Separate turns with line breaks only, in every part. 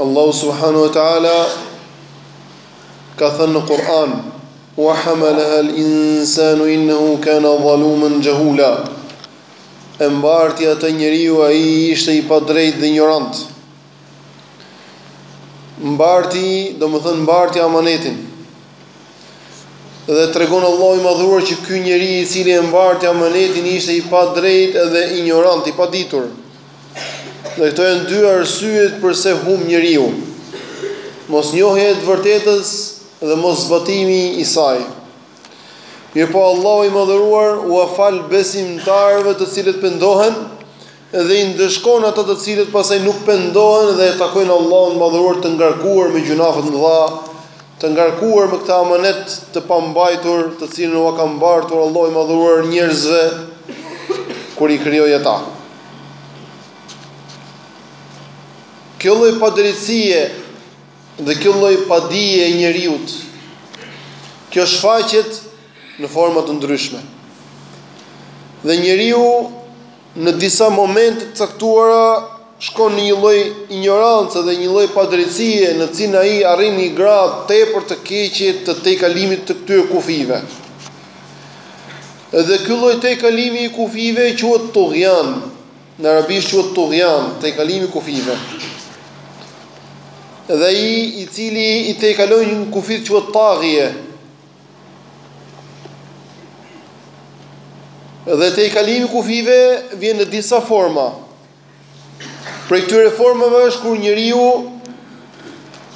Allahu subhanahu wa taala ka thënë në Kur'an: "Wa hamalaha al-insanu innahu kana zaluman jahula." E mbarti atë njeriu, ai ishte i padrejtë dhe injorant. Mbarti, domethënë mbarti amanetin. Dhe tregon Allahu i madhëruar që ky njeri i cili e mbarti amanetin ishte i padrejtë dhe injorant, i paditur. Dhe këto janë dy arsyet përse humb njeriu, mosnjohja e së vërtetës dhe moszbatimi i saj. Mirëpo Allahu i Madhëruar ua fal besimtarëve të cilët pendohen dhe i ndëshkon ata të cilët pastaj nuk pendohen dhe e takojnë Allahun e Madhëruar të ngarkuar me gjynahe të mëdha, Të ngarkuar me këtë amanet të pambajtur, të cilin ua ka mbartur Allahu i Madhëruar njerëzve kur i krijoi ata. Kjo lloj padrejtësie dhe kjo lloj padije e njeriut, kjo shfaqet në forma të ndryshme. Dhe njeriu Në disa momente të caktuara shkon në një lloj injorance dhe një lloj padrejtësie në të cilin ai arrin një gradë tepër të keqe të tejkalimit të këtyre kufijve. Dhe ky lloj tejkalimi i kufijve quhet tughjan, në arabisht quhet tughjan, tejkalimi i kufijve. Dhe ai i cili i tejkalon kufijtë quhet taghie. Dhe tejkalimi i kufijve vjen në disa forma. Prej këtyre formave është kur njeriu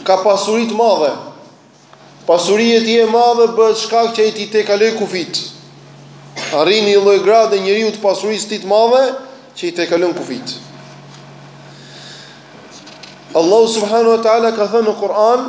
ka pasuri të madhe. Pasuria e tij e madhe bëhet shkak që ai t'i tejkalojë kufijtë. Arrin një lloj grade njeriu të pasurisë së tij të madhe që i tejkalon kufijtë. Allahu subhanahu wa taala ka thënë në Kur'an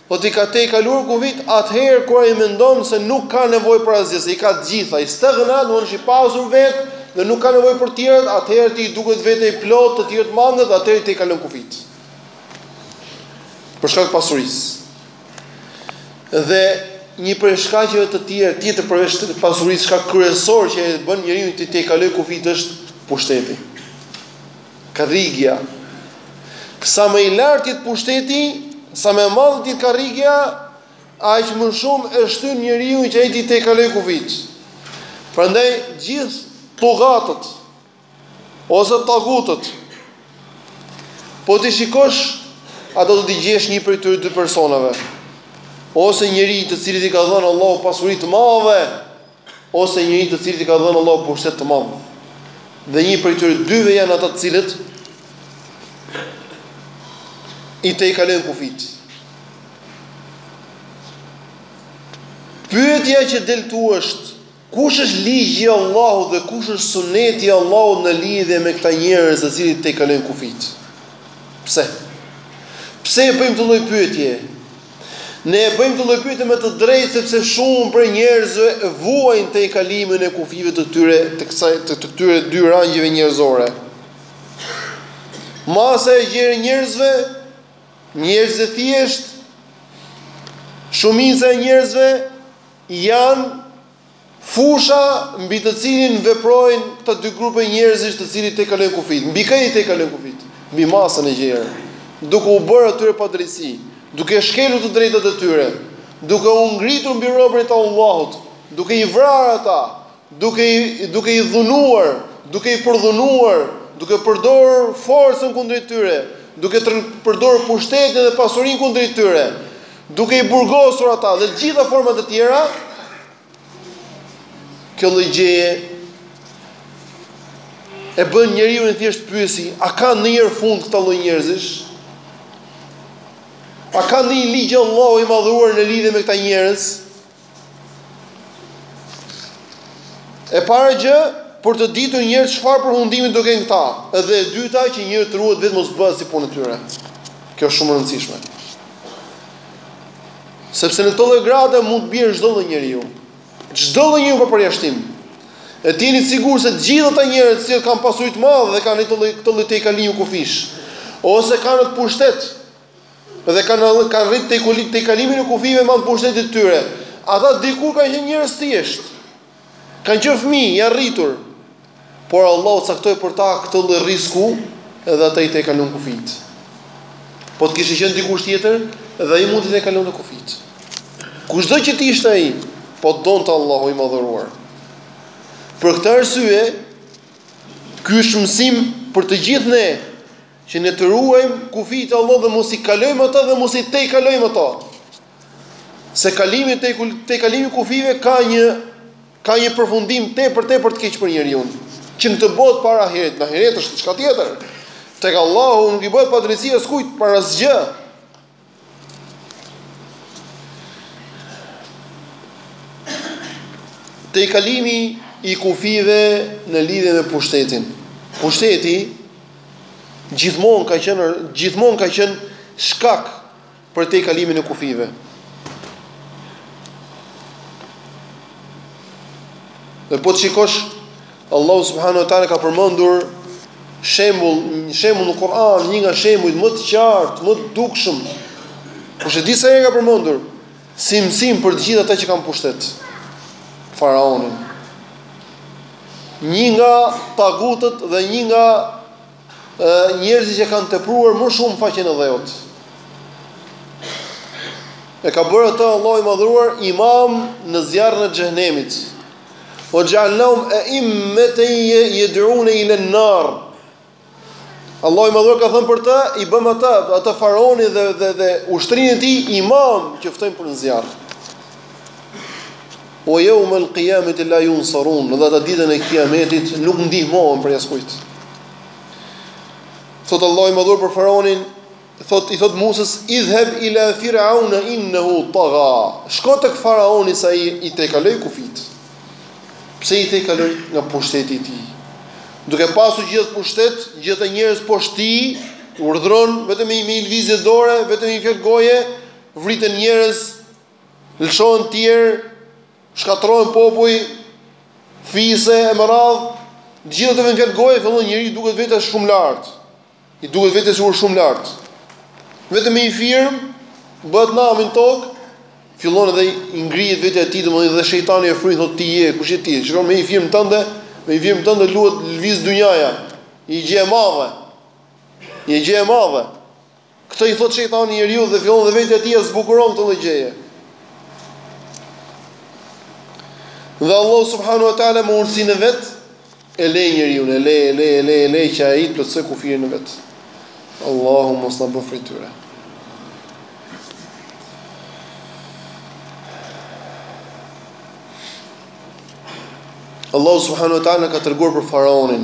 Pra i ka tejkaluar kufijtë atëherë kur ai mendon se nuk ka nevojë për asgjë, se i ka të gjitha, istaghna, domethënë është i pasur vetë dhe nuk ka nevojë për të tjerët, atëherë atij i duket vetja e plotë, të tjerët të mangët dhe atëherë i tejkalon kufijtë. Për shkak të pasurisë. Dhe një prej shkaqeve të tjera, tjetër përveç pasurisë, shkak kryesor që e bën njeriun të tejkalojë kufijtë është pushteti. Karrigia. Sa më i lartë të jetë pushteti, sa më e madhe të jetë karrigia, aq më shumë e shtyn njeriun që ai t'i tejkalojë kufijtë. Prandaj gjithë tugatët ose tagutët po t'i shikosh ata do të t'i gjesh një prej këtyre dy personave ose njeri të cilit i ka dhënë Allahu pasuri të madhe, Ose njëri të cilit i ka dhënë Allahu pushtet të madh. Dhe një prej tyre dyve janë ata të cilët i tejkalojnë kufijtë. Pyetja që del këtu është, kush është ligji i Allahut dhe kush është suneti i Allahut në lidhje me këta njerëz të cilët i tejkalojnë kufijtë? Pse? Pse e bëjmë këtë lloj pyetje? Ne e bëjmë këtë lloj pyetje me të drejtë sepse shumë prej njerëzve vuajnë tejkalimin e kufijve të tyre të kësaj të këtyre dy rangjeve njerëzore. Masa e gjerë e njerëzve, njerëzit e thjeshtë, shumica e njerëzve janë Fusha mbi të cilin veprojnë këto dy grupe njerëzish të cilët tejkalojnë kufijtë. Mbi kë i tejkalojnë kufijtë? Mbi masën e gjerë. Duke u bërë atyre padrejtësi, duke shkelur të drejtat e tyre, duke u ngritur mbi robërit e Allahut, duke i vrarë ata, duke i duke i dhunuar, duke i përdhunuar, duke përdorur forcën kundrejt tyre, duke përdorur pushtetin dhe pasurinë kundrejt tyre. duke i burgosur ata dhe të gjitha format e tjera, kjo lloj gjëje e bën njeriun e thjeshtë të pyesi, a ka ndonjëherë fund këta lloj njerëzish? A ka ndonjë ligj Allahu i madhëruar në lidhje me këta njerëz? E para gjë, për të ditur njeriu çfarë përfundimi do kenë këta. Edhe e dyta që njeriu të ruhet vetë mos bëhet si puna e tyre. Kjo është shumë e rëndësishme. Sepse në këto lloj grade mund të bjerë çdo lloj njeriu. Çdo lloj njeriu pa përjashtim. Të jeni sigurt se të gjithë ata njerëz që kanë pasuri të madhe dhe kanë këto lloj këto lloj tejkalimi kufijsh ose kanë pushtet dhe kanë kanë arrit tejkulit tejkalimin e kufijve me anë të pushtetit tyre ata dikur kanë qenë njerëz të thjeshtë kanë qenë fëmijë janë rritur por Allahu caktoi për ta këtë lloj risku edhe ata i tejkaluan kufijtë po të kishte qenë dikush tjetër dhe ai mund t'i tejkalonte kufijtë kushdo që të ishte ai po donte Allahu i madhëruar për këtë arsye ky është mësim për të gjithë ne Që ne të ruajmë kufijtë e Allahut dhe mos i kalojmë ata dhe mos i tejkalojmë ata. Se kalimi te tejkalimi i kufijve ka një ka një përfundim tepër tepër të keq për njeriun. Që në këtë botë para ahiretit, në ahiret është diçka tjetër. Tek Allahu nuk i bëhet padrejtësi askujt për asgjë. Tejkalimi i kufijve në lidhje me pushtetin. Pushteti gjithmonë ka qenë gjithmonë ka qenë shkak për tejkalimin e kufijve. Dhe po të shikosh Allahu subhanahu wa taala ka përmendur shembull, një shembull në Kur'an, një nga shembujt më të qartë, më të dukshëm. Kush e di sa herë ka përmendur si mësim për të gjithë ata që kanë pushtet. Faraonin. Një nga tagutët dhe një nga njerëzit që kanë tepruar më shumë faqen e dheut. E ka bërë atë Allahu i madhëruar imam në zjarrin e xhehenemit. Wa xhealnahum eimmeten yed'un ila an-nar. Allahu i madhëruar ka thënë për ta, i bëmë ata, ata faraoni dhe dhe dhe ushtrinë e tij imam që ftojnë për në zjarr. Wa jeum el qiyamit la yunsarun, dhe ata ditën e kiametit nuk ndihmohen prej askujt. Thot Allahu i madhëruar për faraonin, thot i thot Musës idhhab ila fir'aun innahu tagha. Shko tek faraoni se ai i tejkaloi kufijtë. Pse i tejkaloi nga pushteti i tij? Duke pasur gjithë atë pushtet, gjithë ata njerëz poshtë tij, urdhëron vetëm me një lëvizje dore, vetëm me një fjalë goje, vriten njerëz, lëshohen tjerë, shkatërrohen popuj, fise e më radhë, të gjitha të varen ke goja, fillon njeriu i duket vetja shumë lartë, i duket vetja sikur shumë lartë, vetëm me një firmë, bëhet nami në tokë, fillon edhe i ngrihet vetja e tij, domethënë dhe shejtani e fryn, thot ti je, kush je ti, shikon me një firmë tënde, me një firmë tënde, luhet lëviz dynjaja, je gjë e madhe, je gjë e madhe, Këtë i thotë shejtani njeriut dhe fillon dhe vetja e tij e zbukuron këtë lloj gjëje. Dhe Allahu subhanahu wa taala me urtësinë e vet e le njeriun, e le, e le, e le, e le që ai të plotësojë kufirin e vet. Allahu mos na bëftë prej tyre. Allahu subhanahu wa taala ka treguar për faraonin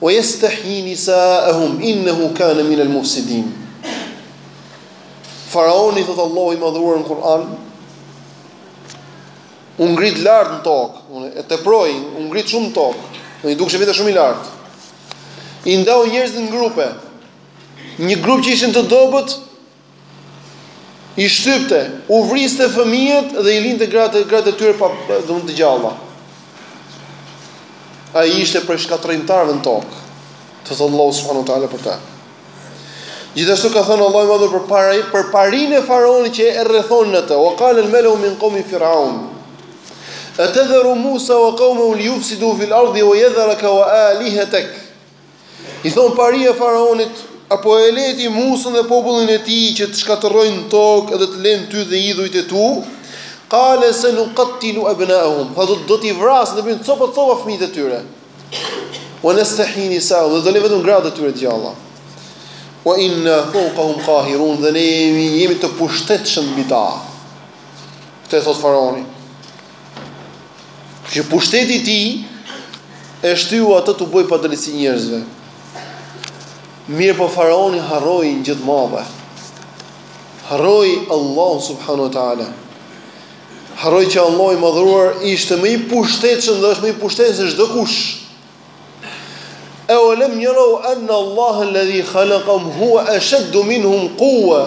Wa yastahyi nisa'ahum innahu kana min al-mufsidin. Faraoni thot Allahu i madhëruar në Kur'an u ngrit lart në tokë, domethënë e teproi, u ngrit shumë në tokë, domethënë i dukej vetja shumë lart. I ndau njerëzit në grupe. Një grup që ishin të dobët i shtypte, u vriste fëmijët dhe i linte gratë e tyre dhe të gjalla. Ai ishte prej shkatërrimtarëve në tokë. Të thotë Allahu subhanahu wa taala për ta. Gjithashtu ka thënë Allahu i madhëruar për par, për parinë e faraonit që e rrethonin atë. Wa qala al-mala'u min qawmi fir'aun. Atadharu Musa wa qawmahu liyufsidu fil ardi wa yadharaka wa alihatak. I thonë paria e faraonit, a po e le ti Musën dhe popullin e tij që të shkatërrojnë në tokë dhe të lenë ty dhe idhujt e tu, qala sanuqattilu abna'ahum, tha do t'i vrasë dhe bëj copa copa fëmijët e tyre, wa nastahyi nisa'ahum dhe do le vetëm gratë e tyre të gjalla, wa inna fawqahum qahirun dhe ne jemi, jemi të pushtetshëm mbi ta, këtë e thotë faraoni. Që pushteti i tij e shtyu atë t'u bëjë padrejtësi njerëzve. Mirëpo faraoni harroi një gjë të madhe. Harroi Allahu subhanahu wa taala. Harroi që Allahu i madhëruar ishte më i pushtetshëm dhe është më i pushtetshëm se çdokush. Awalam yaraw anna Allaha alladhi khalaqahum huwa ashaddu minhum quwwa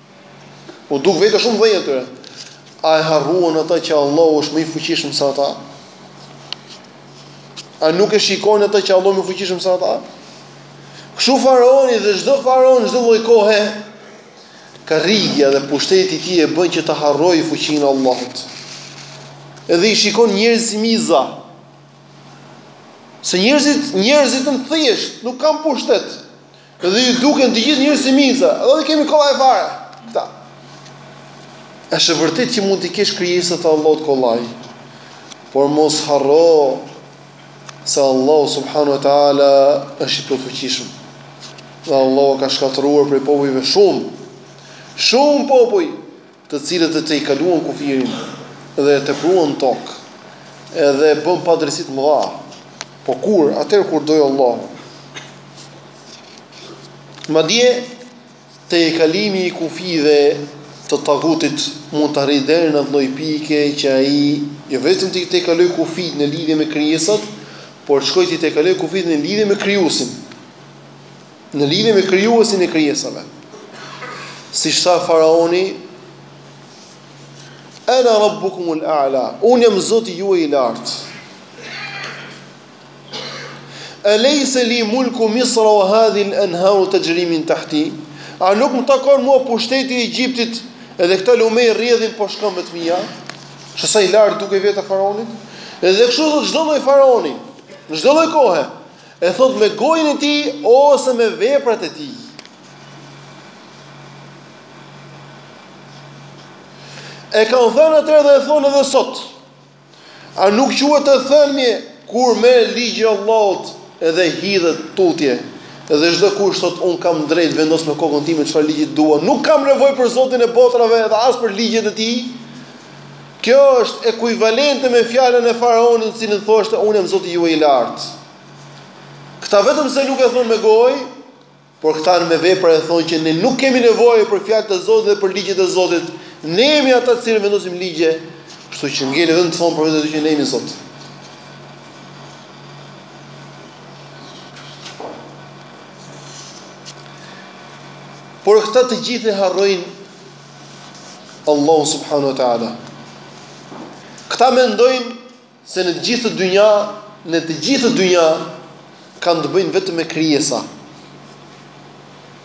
U duk vetja shumë e madhe atyre. A e harruan ata që Allahu është më i fuqishëm se ata? A nuk e shikojnë ata që Allahu më i fuqishëm se ata? Kështu faraoni dhe çdo faraon çdo lloj kohe karrigia dhe pushteti i tij e bën që ta harrojë fuqinë e Allahut. Edhe i shikon njerëzit miza. Se njerëzit, njerëzit janë thjesht, nuk kanë pushtet. Dhe i duken të gjithë njerëzit si miza, edhe i kemi kollaj fare. Këta. Është e vërtetë që mund t'i kesh krijesat e Allahut kollaj. Por mos harro se Allahu subhanahu wa taala është i plotfuqishëm. Dhe Allahu ka shkatërruar prej popujve shumë. Shumë popuj të cilët e tejkaluan kufirin dhe e tepruan në tokë, edhe bënë padrejtësi të mëdha, po kur, atëherë kur do Allahu. Madje, tejkalimi i kufijve të tagutit mund të arrijë deri në atë lloj pike që ai jo vetëm t'i tejkalojë kufijtë në lidhje me krijesat, por shkon t'i tejkalojë kufijtë në lidhje me Krijuesin. Në lidhje me Krijuesin e krijesave, siç tha faraoni, Ana rabbukumul a'la, unë jam Zoti juaj i lartë. Alaysa li mulku Misra wa hadhihi al-anharu tajri min tahti? A nuk më takon mua pushteti i Egjiptit edhe këta lumenj rrjedhin poshtë këmbëve të mia? Që sa i lartë i duket vetja faraonit? Edhe kështu thotë çdo lloj faraoni, çdo lloj kohe. E thotë me gojën e tij ose me veprat e tij. E kanë thënë atëherë dhe e thonë edhe sot. A nuk quhet e thënë kur merr ligjin e Allahut edhe hidhet tutje. Edhe çdo kush thot un kam drejt vendos me kokën time çfarë ligji dua. Nuk kam nevojë për Zotin e botrave dhe as për ligjet e tij. Kjo është ekuivalente me fjalën e faraonit i cili thoshte unë jam Zoti juaj i lartë. Këta vetëm se nuk e thonë me gojë, por këta me vepra e thonë që ne nuk kemi nevojë për fjalët e Zotit dhe për ligjet e Zotit. Ne jemi ata të cilët vendosim ligje, kështu që ngeli vetëm të thonë për vete që ne jemi Zot. Por këta të gjithë e harrojnë Allahu subhanahu wa taala. Këta mendojnë se në të gjithë dynja, në të gjithë dynja kanë të bëjnë vetëm me krijesa.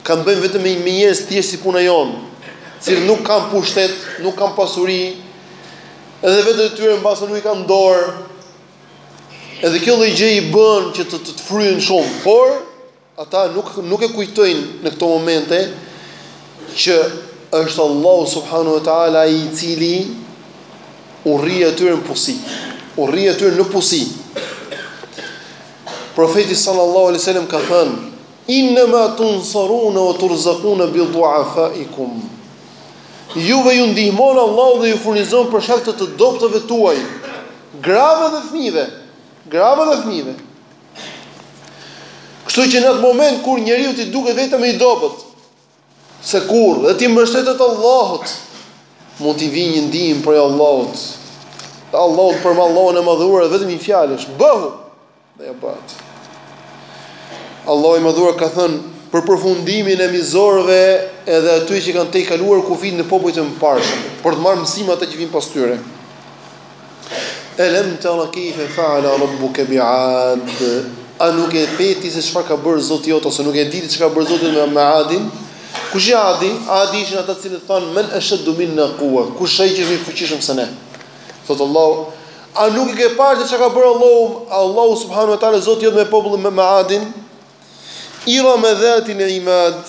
Kanë të bëjnë vetëm me njerëz thjesht si puna jonë, që nuk kanë pushtet, nuk kanë pasuri, edhe veten e tyre mbase nuk i kanë në dorë. Edhe kjo lloj gjë i bën që të, të fryhen shumë, por Ata nuk nuk e kujtojnë në këto momente që është Allahu subhanahu wa taala ai i cili u rri atyre në pusi. U rri atyre në pusi. Profeti sallallahu alaihi wasallam ka thënë: "Inna ma tunsaruna wa turzaquna bi du'afaikum." Juve ju ndihmon Allahu dhe ju furnizon për shkak të të dobëtve tuaj, grave dhe fëmijëve, grave dhe fëmijëve. Kështu që në atë moment kur njeriu t'i duket vetja më i dobët se kurrë dhe t'i mbështetet Allahut, mund t'i vijë një ndihmë prej Allahut. Dhe Allahu i madhëruar vetëm një fjalë, bëhu. Dhe ajo bëhet. Allahu i madhëruar ka thënë për përfundimin e mizorëve edhe atyre që kanë tejkaluar kufijtë në popujt e mëparshëm, për të marrë mësime ata që vijnë pas tyre. Elem tara kejfe fa'ala rabbuke bi'ad A nuk e pe ti se çfarë ka bërë Zoti jot ose nuk e di ti çka ka bërë Zoti me me Adin? Kush janë Adi? Adi ishin ata të cilët thonë men ashaddu minna quwa. Kush ai që është më i fuqishëm se ne? Thot Allahu, a nuk e ke parë ti çka ka bërë Allahu, Allahu subhanahu wa taala Zoti jot me popullin me, me Adin? Irame dhatil imad,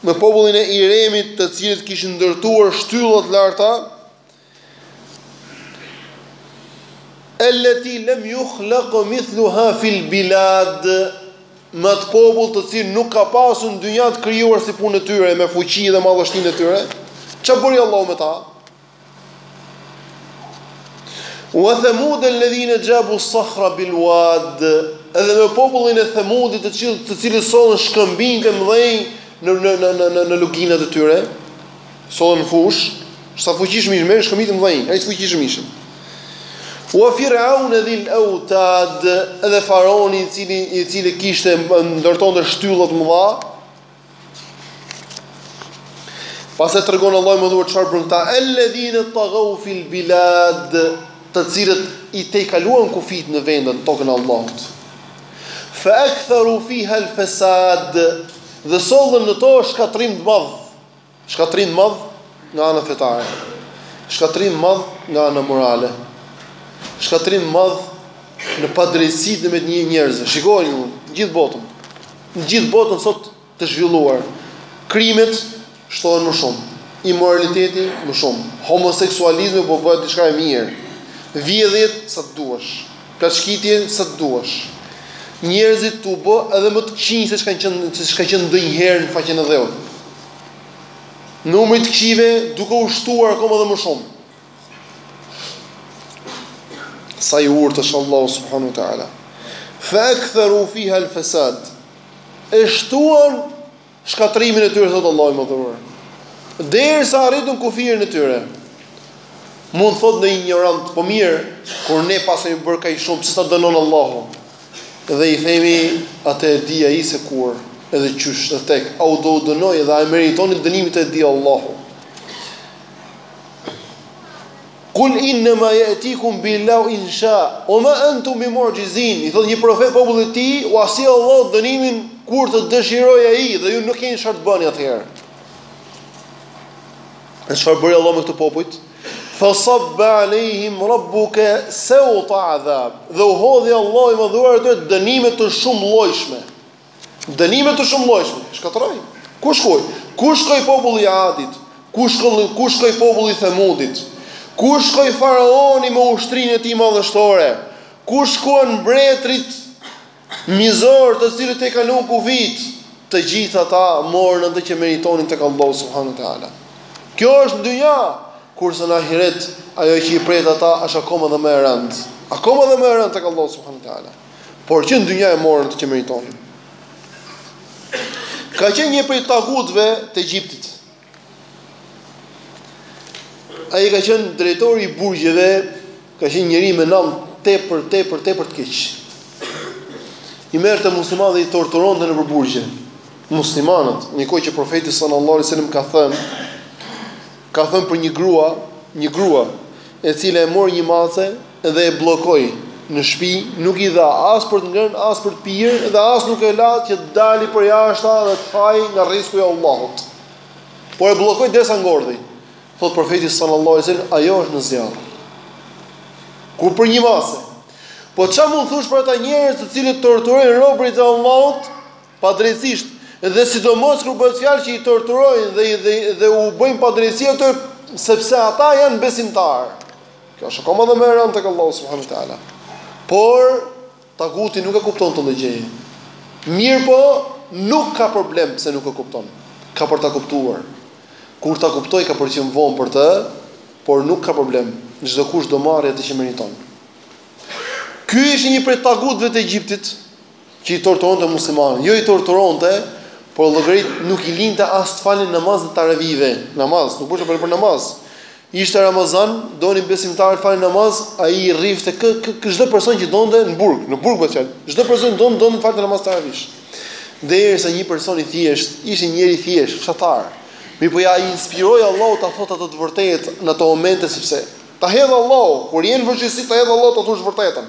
me popullin e Iremit, të cilët kishin ndërtuar shtylla të larta, Elleti lem yukhlaq mithluha fil bilad, me atë popull të cilin nuk ka pasur në dynja të krijuar si punë e tyre me fuqi dhe madhështinë e tyre, çka bëri Allahu me ta? Wa thamud alladhina jabu as-sakhra bil wad, edhe me popullin e Themudit të cilët të cilët sollën shkëmbinjtë e mëdhenj në në në në në luginat e tyre. Sollën në fushë, sa fuqishëm ishin, merrnin shkëmbinj të mëdhenj, aq fuqishëm ishin. Wa Firaun dhil autad, edhe faraoni i cili i cili kishte ndërtonte shtylla të mëdha. Pastaj tregon Allahu i madhëruar çfarë bënë këta, alladhina taghaw fil bilad, të cilët i tejkaluan kufit në vendin në tokën e Allahut. Fa aktharu fiha al fasad, dhe sollën në to shkatërrim të madh. Shkatërrim të madh nga ana fetare. Shkatërrim të madh nga ana morale. Shkatërrim të madh në padrejtësi në mes njerëzve. Shikojeni ju, në gjithë botën. Në gjithë botën sot të zhvilluar, krimet shtohen më shumë, imoraliteti më shumë, homoseksualizmi po bëhet diçka e mirë. Vjedhjet sa të duash. Plaçkitje sa të duash. Njerëzit tu bë edhe më të këqinj se ç'ka qenë se ç'ka qenë ndonjëherë në faqen e dheut. Numri i të këqijve duke u shtuar akoma edhe më shumë. Sa i urtë është Allahu subhanahu wa taala. Fa aktharu fiha al-fasad. E shtuan shkatërrimin e tyre thotë Allahu i madhëruar derisa arritën kufirin e tyre mund thotë ndonjë injorant po mirë kur ne paskemi bërë kaq shumë pse s'na dënon Allahu dhe i themi atë e di ai se kur edhe qysh dhe tek a u do u dënoj edhe a e meritoni dënimin e di Allahu Kul innema ya'tikum bihi Allahu in sha, wa ma antum bi mu'jizin, i thotë një profet popullit të tij, ua sjell Allahu dënimin kur të dëshirojë ai dhe ju nuk keni çfarë të bëni atëherë. E çfarë bëri Allahu me këta popuj? Fa sabba alehim rabbuka sawta adhab. Dhe u hodhi Allahu i madhëruar atyre dënime të shumëllojshme. Dënime të shumëllojshme, shkatërroi. Ku shkoi? Ku shkoi populli i Adit? Ku shkoi ku shkoi populli i Themudit? Ku shkoi faraoni me ushtrinë e tij madhështore? Ku shkuan mbretërit mizorë të cilët tejkaluan kufijtë? Të gjithë ata morën atë që meritonin tek Allahu subhanahu wa taala. Kjo është në dynja, kurse në ahiret ajo që i pret ata është akoma edhe më e rëndë. Akoma edhe më e rëndë tek Allahu subhanahu wa taala. Por që në dynja e morën atë që meritonin. Ka qenë një prej tagutëve të Egjiptit. Ai ka qenë drejtori i burgjeve, ka qenë njeri me nam tepër tepër tepër të keq. I merrte muslimanët dhe i torturonte nëpër burgje. Muslimanët, në një kohë që profeti sallallahu alajhi wasallam ka thënë ka thënë për një grua, një grua e cila e mori një mace dhe e bllokoi në shpi, nuk i dha as për të ngrënë, as për të pirë dhe as nuk e la që të dali përjashta dhe të hajë nga rrisku i Allahut. Po e bllokoi derisa ngordhi. Thotë profeti sallallahu alajhi wasallam, ajo është në zjarr. Ku për një mace. Po ça mund thush për ata njerëz të cilët torturojnë robërit e Allahut padrejtësisht dhe sidomos kur bëhet fjalë që i torturojnë dhe dhe, dhe u bëjnë padrejtësi ato sepse ata janë besimtarë. Kjo është akoma dhe më e rëndë tek Allahu subhanahu wa taala. Por taguti nuk e kupton këtë gjë. Mirëpo nuk ka problem pse nuk e kupton. Ka për ta kuptuar. Kur ta kuptojë ka për të qenë vonë për të, por nuk ka problem. Çdokush do marrë atë që meriton. Ky ishte një prej tagutëve të Egjiptit, Që i torturonte muslimanët. Jo i torturonte, por llogarit nuk i linte as të falin namazin taravive, namaz, nuk bëhej për namaz. Ishte Ramazan, donin besimtarët të falin namaz, ai i rrifte kë kë çdo person që donte në burg, në burg bëhet fjalë. Çdo person don don të falte namaz taravish. Derisa një person i thjeshtë, ishte një njeri i thjeshtë, fshatar. Mirëpo ja inspiroi Allahu ta thotë atë të vërtetë në ato momente sepse ta hedh Allahu, kur je në vështirësi ta hedh Allahu ta thush të vërtetën.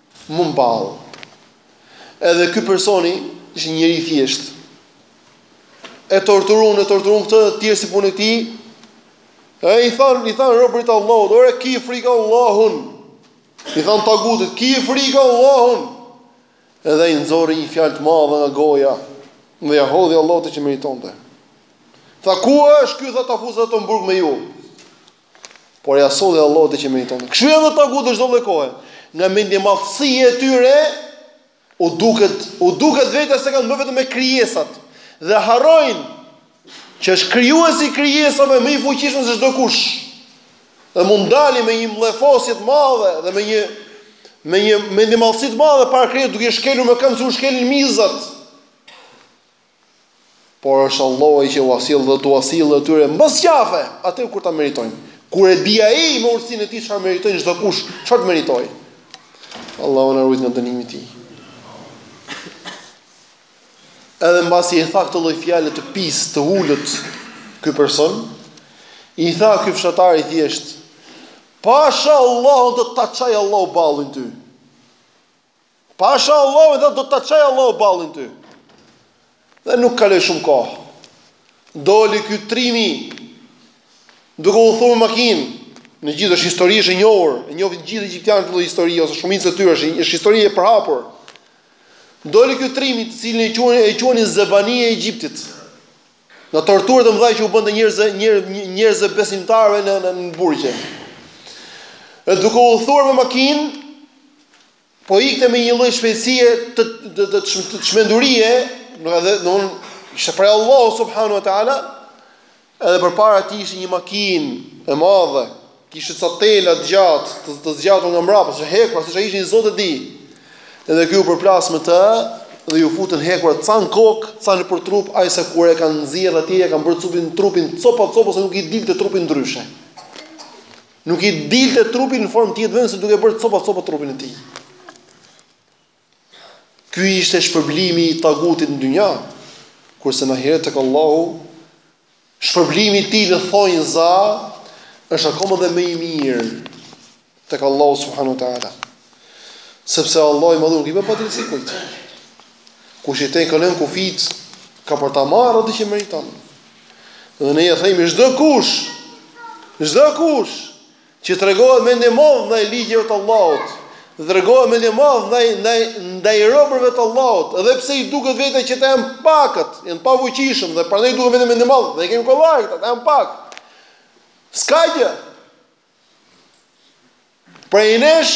Mu mball. Edhe ky personi ishte një njeri i thjeshtë. E torturuan, e torturuan këto të tjerë si punë e tij. Ai i thanë, i thanë robërit e Allahut, "Ore ki frikë Allahun." I thanë tagutit, "Ki frikë Allahun." Edhe ai nxorri një fjalë të madhe nga goja, dhe ja hodhi Allahu atë që meritonte. Tha, "Ku është ky tha ta fus atë në burg me ju?" Por ja solli Allahu atë që meritonte. Kështu janë tagutët në çdo lloj kohe. Nga mendjemadhësia e tyre u duket u duket vetja se kanë të bëjnë vetëm me krijesat dhe harrojnë që është krijuesi i krijesave më i fuqishëm se çdokush. Dhe mund dalin me një mllefosje të madhe dhe me një me një mendjemadhësi të madhe para krijesës duke shkelur me këmbë si u shkelin mizat. Por është Allahu ai që ua sjell dhe t'ua sjellë atyre mbas qafe, atëherë kur ta meritojnë. Kur e di ai me urtësinë e tij çfarë meritojnë çdokush, çfarë të meritojë. Allahu na ruajtë nga dënimi i tij. Edhe mbasi i tha këtë lloj fjale të pis, të ulët ky person, i tha ky fshatar i thjeshtë, "Pasha Allahu do ta çajë Allahu ballin ty." Pasha Allahu i tha do ta çaj Allahu ballin ty. Dhe nuk kaloi shumë kohë. Doli ky trimi duke udhëtuar me makinë. Në gjithë, është histori është e njohur, e njohin gjithë egjiptianët këtë histori ose shumica e tyre është është histori e përhapur. Doli ky trimi të cilin e quanin e quanin zebani e Egjiptit. Në torturat e mëdha që u bënte njerëzve njerëzve besimtarëve në në burgje. Duke udhëtuar me makinë, po ikte me një lloj shpejtësie të të të të çmendur, nuk e di unë, ishte prej Allahu subhanahu wa taala, edhe përpara tij ishte një makinë e madhe, kishte ca tela të gjatë, të, të zgjatur nga mbrapa, si hekura, se ça ishin një zot e di. Edhe ky u përplas me të dhe iu futën hekurat ca në kokë, ca nëpër trup, ai se kur e kanë nxjerrë atje, e kanë bërë trupin trupin copa copa se nuk i dilte trupi ndryshe. Nuk i dilte trupi në formë tjetër vetëm se duke e bërë copa copa trupin e tij. Ky ishte shpërblimi i tagutit në dynja, kurse në ahiret tek Allahu shpërblimi i tij në thonjëza është akoma edhe më i mirë tek Allahu subhanahu wa taala. Sepse Allahu i madhëruar nuk i bën padrejtësi kujt. Kush i tejkalon kufijt ka për ta marrë atë që meriton. Dhe ne i themi çdokush, çdokush që tregohet mendjemadh ndaj ligjeve të Allahut, tregohet mendjemadh ndaj ndaj ndaj robërve të Allahut, edhe pse i duket vetja që këta janë të pakët, janë të pafuqishëm dhe prandaj i duket vetja mendjemadh, dhe i kemi kollaj këta, janë pak. S'ka gjë. Prej nesh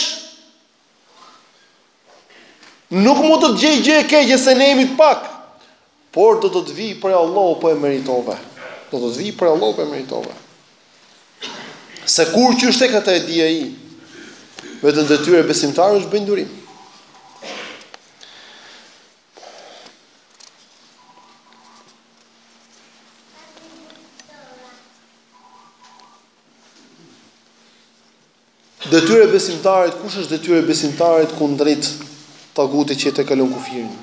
nuk mund të të gjejë gjë e keqe se ne jemi të paktë, por do të të vijë prej Allahu po e meritove. Do të të vijë prej Allahu po e meritove. Se kur që është e këta e dhja i, vetën dhe tyre besimtarë është bën durim. Detyra e besimtarit, kush është detyra e besimtarit kundrejt tagutit që e tejkalon kufirin?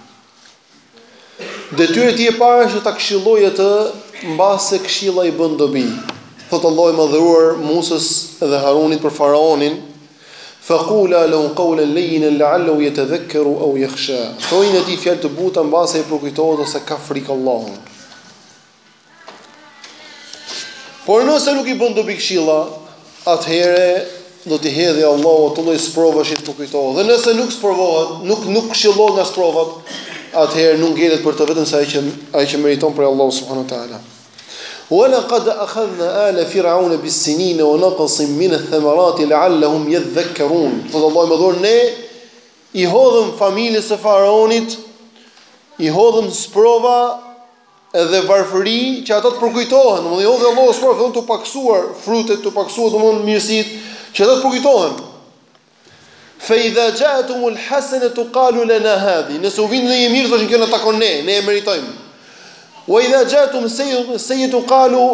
Detyra e tij e parë është ta këshillojë atë mbase këshilla i bën dobi. Thotë Allahu i madhëruar Musës dhe Harunit për faraonin, "Faqula lahu qawlan layyinan la'allahu yatadhakkaru aw yakhsha." Thojini atij fjalë të buta mbase i përkujtohet ose ka frikë Allahun. Por nëse nuk i bën dobi këshilla, atëherë do t'i hedhë Allahu ato lloj sprovash që të përkujtohet. Dhe nëse nuk sprovohet, nuk nuk këshillohet nga sprovat, atëherë nuk ngjelet për të vetëm sa ajo që ajo që meriton prej Allahut subhanahu wa taala. Wa laqad akhadna ala fir'auna bis-sinin wa naqsin min ath-thamarati la'allahum yadhakkarun. Thot Allahu i madhëruar ne i hodhëm familjes së faraonit i hodhëm sprova edhe varfëri që ata të përkujtohen, domethënë hodhi Allahu sprova, thonë të pakësuar frutet, të pakësuar domethënë mirësitë, që ata të përkujtohen. Fa idha ja'atum al-hasanatu qalu lana hadhi. Nëse u vinte ndonjë e mirë, thoshin kjo na takon ne, ne e meritojmë. Wa idha ja'atum sayyi'atun qalu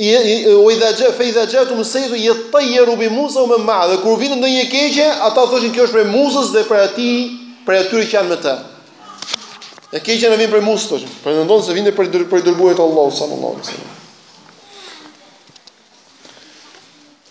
Wa idha ja fa idha ja'atum sayyi'atun yattayyaru bi Musa wa man ma'a dhe kur u vinte ndonjë e keqe ata thoshin kjo është prej Musës dhe prej atij prej atyre që janë me të e keqja na vjen prej Musës thoshin pretendonin se vinte prej, prej të dërguarit Allahut sallallahu sallam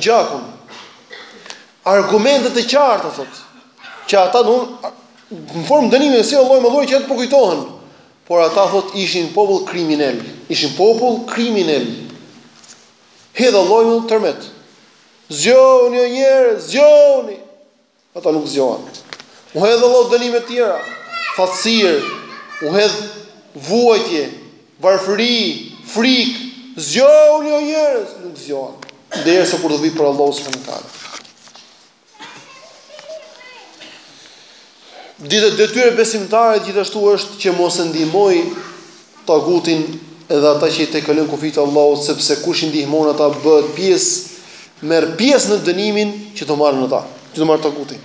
gjakun. Argumente të qarta thot, që ata në formë dënimi i sjell Allahu i madhëruar që të përkujtohen. Por ata thot ishin popull kriminal, ishin popull kriminal. Hedh Allahu tërmet. Zgjohuni o njerëz, zgjohuni. Ata nuk zgjohen. U hedh Allahu dënime të tjera, thatësirë, u hedh vuajtje, varfëri, frikë, zgjohuni o njerëz, nuk zgjohen. Derisa kur të vijë prej Allahut subhanahu wa taala. Ditë detyrë besimtarit gjithashtu është që mos e ndihmojë Tagutin edhe ata që i tejkalojnë kufijtë e Allahut, sepse kush i ndihmon ata bëhet pjesë merr pjesë në dënimin që të marrin ata, që të marrë Taguti.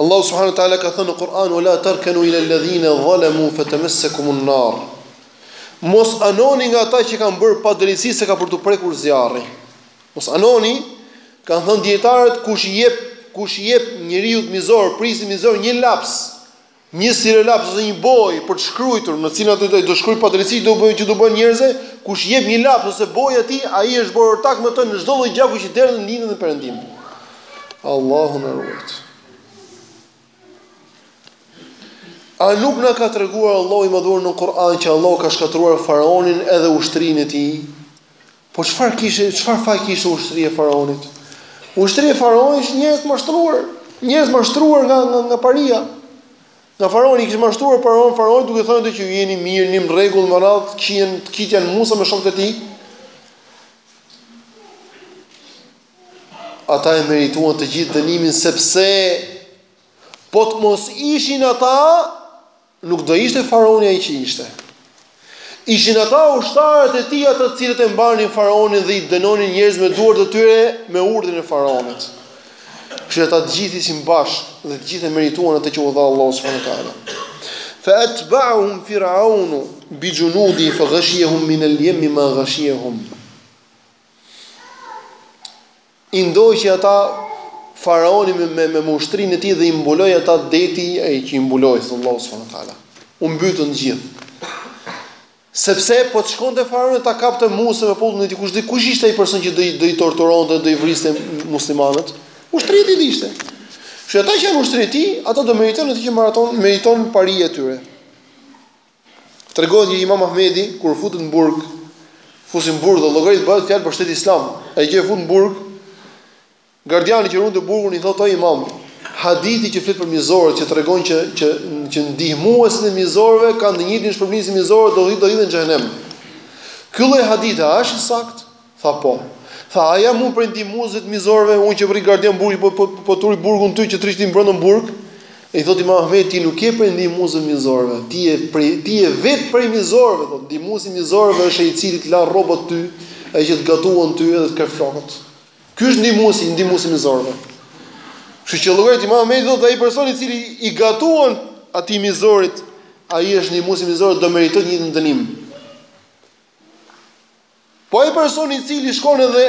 Allahu subhanahu wa taala ka thënë në Kur'an: "Wa la tarkanu ila alladhina zalamu fatamassakum an-nar." Mos anoni nga ata që kanë bërë padrejtësi se ka për t'ju prekur zjarri. Mos anoni, kanë thënë dijetarët, kush i jep, kush i jep njeriut mizor, prijësit mizor një laps, Një stilolaps ose një bojë për të shkruajtur me të cilën atë ai do shkruaj padrejtësi do bëjë që do bëhen njerëzve, kush i jep një laps ose bojë atij, ai është bërë ortak me të në çdo lloj gjaku që derdhet në lindje dhe në perëndim. Allahu na ruajt. A nuk na ka treguar Allahu i madhëruar në Kur'an që Allahu ka shkatërruar faraonin edhe ushtrinë e tij? Po çfarë kishte, çfarë faj kishte ushtria e faraonit? Ushtria e faraonit ishin njerëz të mashtruar, njerëz mashtruar nga nga, nga paria. Nga faraoni i kishte mashtruar faraon, faraoni duke thënë që ju jeni mirë, jeni në rregull me radhë, të kqinj, të këqijtë janë Musa me shokët e tij. Ata e merituan të gjithë dënimin sepse po të mos ishin ata, Nuk do ishte faraoni ai që ishte. Ishin ata ushtarët e tij ata të cilët e mbanin faraonin dhe i dënonin njerëz me duart e tyre me urdhrin e faraonit. Kështu ata të gjithë ishin bashkë dhe të gjithë e merituan atë që u dha Allahu subhanahu wa taala. Fa atba'ahum fir'aun bi junudi fa ghashiyahum min al-yam ma ghashiyahum. I ndoqi ata faraoni me me, me ushtrinë e tij dhe i mbuloi ata deti ai që i mbuloi Allahu subhanahu wa taala. U mbytën gjithë. Sepse po të shkonte faraoni ta kapte Musa me popullin e tij, kush di kush ishte ai person që do i do i torturonte, do i vriste muslimanët? Ushtria e tij ishte. Që ata që janë ushtria e tij, ata do meritojnë atë që meriton, meriton paria e tyre. Tregohet një Imam Ahmedi kur e futin në burg, fusin burg dhe llogarit bëhet fjalë për shtet islam, ai që e fut në burg, gardiani që ruante burgun i thotë o Imam, hadithi që flet për mizorët që tregon që që që ndihmuesit e mizorëve kanë të njëjtin shpërblim si mizorët do të do hidhen në xhehenem. Ky lloj hadithi a është i saktë? Tha po. Tha, a jam unë prej ndihmuesve të mizorëve, unë që rri gardian burgu, po, po, po të ruj burgun ty që të rrish ti brenda në burg? I thotë Imam Ahmedi, ti nuk je prej ndihmuesve të mizorëve, ti je prej ti je vetë prej mizorëve, thotë, ndihmuesi i mizorëve është ai i cili të la rrobat ty, ai që të gatuan ty edhe të kreh flokët. Ky është ndihmuesi, i ndihmuesi i mizorëve. Kështu që llogarit Imam Ahmedi thotë ai person i cili i gatuan atij mizorit, ai është ndihmuesi i mizorit, do meritojë një dënim. Po ai person i cili shkon edhe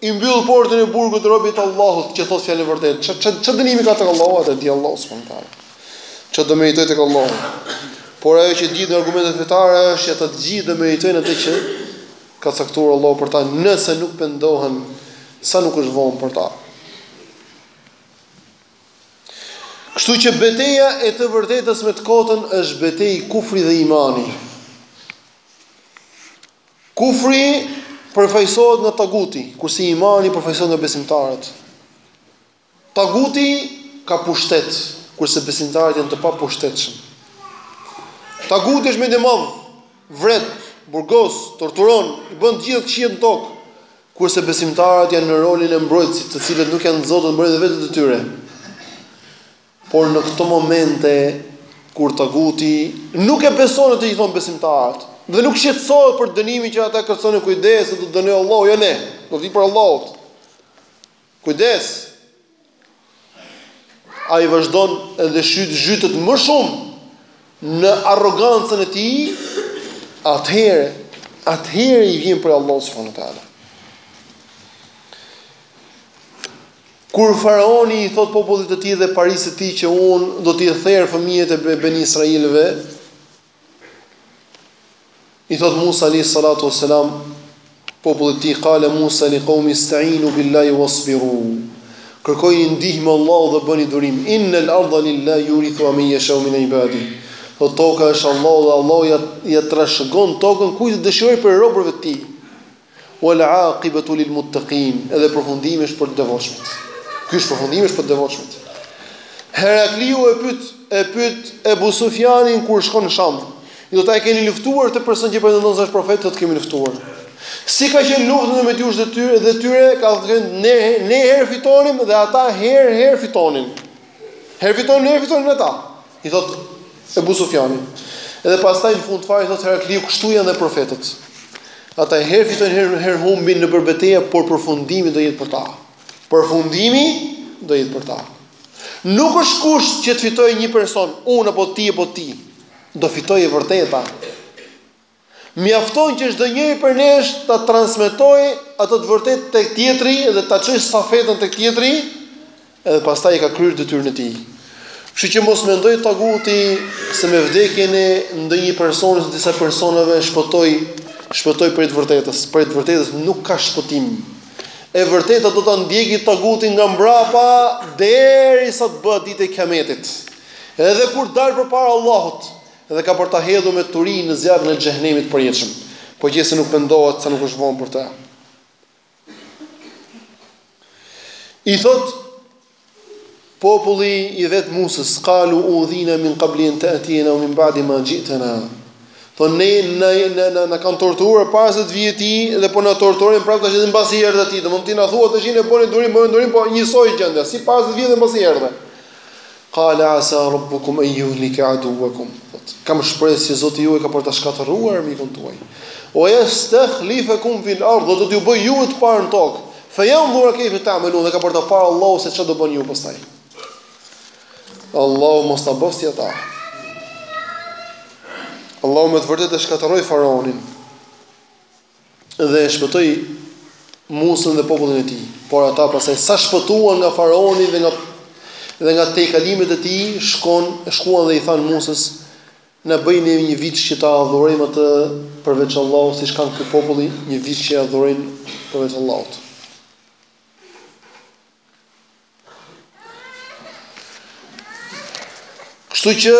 i mbyll portën e burgut robit të Allahut që thotë fjalën e vërtetë, ç'a ç'a ç'a dënimi ka tek Allahu atë di Allahu subhanahu wa taala. Ç'a do meritojë tek Allahu. Por ajo që dihet nga argumentet fetare është që ata të gjithë do meritojnë atë që ka caktuar Allahu për ta, nëse nuk pendohen sa nuk është vonë për ta. Kështu që beteja e të vërtetës me të kotën është betejë kufri dhe imani. Kufri përfaqësohet nga taguti, kurse imani përfaqësohet nga besimtarët. Taguti ka pushtet, kurse besimtarët janë të papushtetshëm. Taguti është më i madh, vret, burgos, torturon, i bën të gjithë ç'i thuhet në tokë, kurse besimtarët janë në rolin e mbrojtësit, të cilët nuk janë zotë të mbrojnë veten e tyre. Por në këto momente kur taguti nuk e beson atë që i thonë besimtarët dhe nuk shqetësohet për dënimin që ata e kërcënojnë kujdes se do të dënojë Allahu jo ne, do të vijë prej Allahut. Kujdes. Ai vazhdon edhe shyt zhytet më shumë në arrogancën e tij, atëherë atëherë i vjen prej Allahut subhanahu wa taala. Kur Faraoni i thotë popullit të tij dhe parisë së tij që unë do t'i therr fëmijët e Beni Israilëve, i thotë Musa alayhi salatu wassalam popullit të tij, qala Musa li qaumi ista'inu billahi wasbiru. Kërkojini ndihmë Allahut dhe bëni durim. Innal ardha lillahi yurithuha man yasha'u min ibadi. Po toka është e Allahut dhe Allahu ja ja trashëgon tokën kujt dëshirojë prej robërve të tij. Wal aqibatu lil muttaqin, edhe përfundimi është për të devotshmit. Ky është përfundimi është për të devotshmit. Herakliu e pyet e pyet Ebu Sufjanin kur shkon në Sham. I thotë a e keni luftuar atë person që pretendon se është profet, thotë e kemi luftuar. Si ka qenë lufta në mes jush dhe tyre dhe tyre ka thënë ne ne herë fitonim dhe ata herë herë fitonin. Herë fitonim, herë fitonin ata. I thotë Ebu Sufjani. Edhe pastaj në fund fare i thotë Herakliu, kështu janë dhe profetët. Ata herë fitojnë herë herë humbin nëpër beteja, por përfundimi do jetë për ta. Përfundimi do jetë për ta. Nuk është kusht që të fitojë një person, unë apo ti apo ti. Do fitojë e vërteta. Mjafton që çdo njëri prej nesh ta transmetojë atë të vërtetë tek tjetri dhe ta çojë stafetën tek tjetri, edhe pastaj e ka kryer detyrën e tij. Kështu që mos mendojë taguti se me vdekjen e ndonjë personi ose disa personave shpëtoi shpëtoi prej të vërtetës, prej të vërtetës nuk ka shpëtim. E vërteta do ta ndjeki tagutin nga mbrapa derisa të bëhet ditë e Kiametit. Edhe kur të dalë përpara Allahut, Dhe ka për ta hedhur me turi në zjarrin e Xhehenemit të përjetshëm. Po qe se nuk pendohet, sa nuk është vonë për të. I thot populli i vet Musës, "Qalu udhina min qabli an ta'tina wa min ba'di ma ji'tana." Po ne na na na, na kanë torturuar para se të vije ti dhe po na torturojnë prapë tash edhe mbasi erdhe ti. Domthonë ti na thua tash ne bëni durim, bëni durim, po njësoj gjendja, si para se të vije dhe mbasi erdhe. Qala asa rabbukum en yuhlike aduwakum thot kam shpresë se zoti juaj ka për ta shkatërruar armikun tuaj wa yastakhlifakum fil ard do t'ju bëj ju të parë në tokë fa yanzura kayfa ta'malun dhe ka për ta parë Allahu se çfarë do bëni ju pastaj Allahu musta'an ata Allahu me të vërtetë e shkatërroi faraonin dhe e shpëtoi Musën dhe popullin e tij, por ata pastaj sa shpëtuan nga faraoni dhe nga dhe nga tejkalimet e tij shkon shkuan dhe i thanë Musës na bëj ne një viç që ta adhurojmë atë përveç Allahut siç kanë ky populli një viç që e adhurojnë përveç Allahut. Kështu që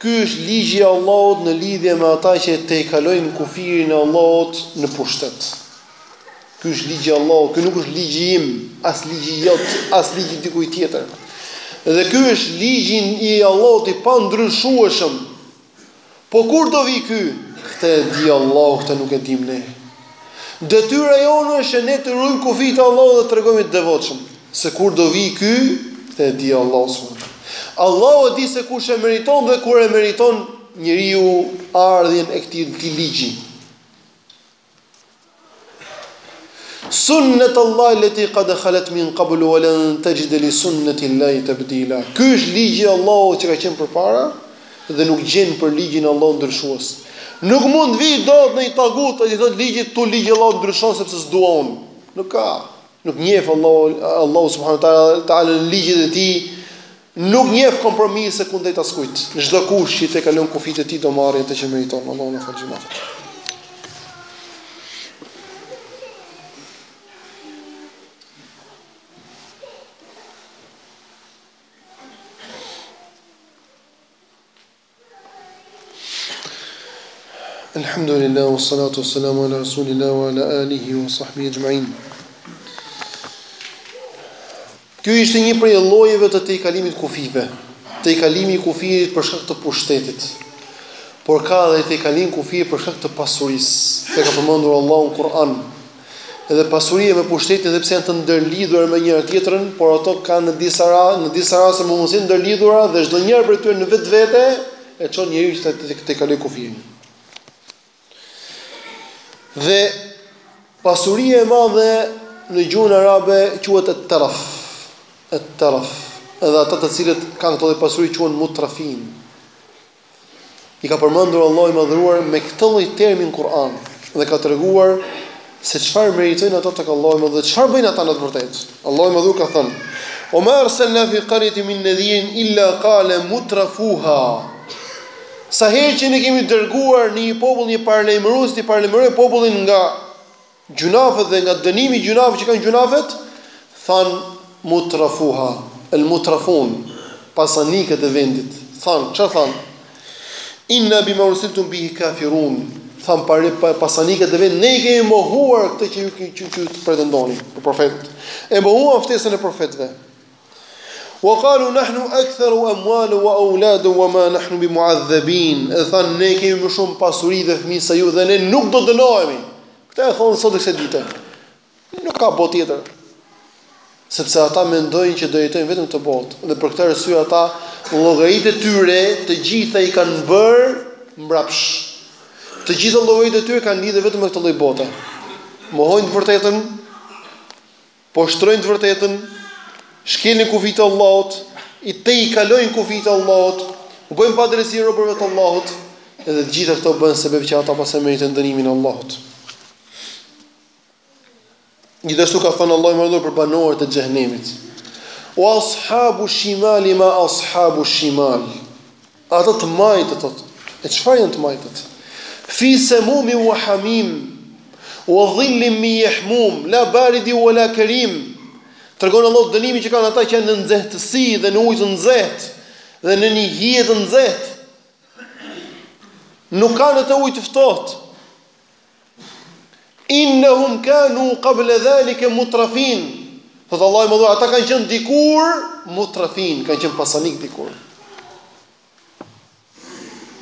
ky është ligji i Allahut në lidhje me ata që tejkalojnë kufirin e Allahut në pushtet. Ky është ligji i Allahut, ky nuk është ligji im, as ligji jot, as ligji i dikujt tjetër. Dhe ky është ligji i Allahut i pandryshueshëm. Po kur do vijë ky? Këtë e di Allahu, këtë nuk e dimë ne. Detyra jonë është që ne të rujmë kufijtë e Allahut dhe të tregohemi të devotshëm. Se kur do vijë ky? Këtë e di Allahu subhanahu ta'ala. Allahu e di se kush e meriton dhe kur e meriton njeriu ardhjen e këtij ligji. Sunnetallahi leti kad khalet min kablu ue len texhide li sunnetil-lahi tebdila. Ky është ligji i Allahut që ka qenë përpara dhe nuk gjen për ligjin e Allahut ndryshues. Nuk mund të vijë dot ndonjë tagut e të thotë ligji këtu ligji i Allahut ndryshon sepse s'e dua unë. Nuk ka. Nuk njef Allah, Allahu subhanahu ta'ala në ligjet e tij Nuk njeh kompromise kundrejt askujt. Çdokush që i tejkalon kufijtë e tij do marrë atë që meriton. Allahu na faltë gjunafet. Elhamdulillahi wa salatu wa salamu ala rasulillahi wa ala alihi wa sahbihi ajma'in. Ky ishte një prej llojeve të tejkalimit të kufijve, tejkalimi i kufirit për shkak të pushtetit. Por ka edhe tejkalim kufiri për shkak të pasurisë, e ka përmendur Allahu në Kur'an. Edhe pasuria me pushtetin, edhe pse janë të ndërlidhura me njëra tjetrën, por ato ka në disa raste, në disa raste mund mos jenë ndërlidhura dhe çdo njëra prej tyre në vetvete e çon njeriun që të tejkalojë kufirin. Dhe pasuria e madhe në gjuhën arabe quhet at-taraf. At-taraf. Edhe ata të cilët kanë këto pasuri quhen mutrafin. i ka përmendur Allahu i Madhëruar me këtë lloj termi në Kur'an dhe ka treguar se çfarë meritojnë ata tek Allahu i Madhëruar, çfarë bëjnë ata në të vërtetë. Allahu i Madhëruar ka thënë: "Wa ma arsalna fi qaryatin min nadhirin illa qala mutrafuha" Sa herë që ne kemi dërguar në një popull një paralajmërues ta paralajmërojë popullin nga Gjunafet dhe nga dënimi i gjunafet që kanë gjunafet, thanë mutrafuha, el mutrafun, pasanikët e vendit. Thanë, ça thanë? Inna bima ursiltum bihi kafirun. Thanë pa, pasanikët e vendit, ne i kemi mohuar këtë që ju që, që, që pretendoni për profet. E mohuan ftesën e profetëve. Wa qalu nahnu aktharu amwal wa aulad wa ma nahnu bi mu'adhabin. E thanë ne kemi më shumë pasuri dhe fëmijë se ju dhe ne nuk do dënohemi. Këtë e thonë sot kësaj dite. Nuk ka botë tjetër. Sepse ata mendojnë që do jetojnë vetëm këtë botë dhe për këtë arsye ata llogaritë e tyre të gjitha i kanë bërë mbrapsht. Të gjitha llogaritë e tyre i kanë lidhur vetëm me këtë lloj bote. Mohojnë të vërtetën Poshtërojnë të vërtetën, shkelin kufijtë e Allahut, i tejkalojnë kufijtë e Allahut, u bëjnë padrejtësi robërve të Allahut, edhe të gjitha këto bëhen sebeb që ata pastaj meritojnë dënimin e Allahut. Gjithashtu ka thënë Allahu i Madhëruar për banorët e xhehenemit: "Wa ashabu shimali ma ashabu shimal". Ata të majtët, thotë. E çfarë janë të majtët? Fi samumin wa hamim wa dhillin min yahmum la baridin wa la karim. Tregon Allahu dënimin që kanë ata që janë në nxehtësi dhe në ujë të nxehtë dhe në një hije të nxehtë. Nuk kanë atë ujë të ftohtë. Innahum kanu qabla dhalika mutrafin. Po Allahu i Madhëruar, ata kanë qenë dikur mutrafin, kanë qenë pasanikë dikur.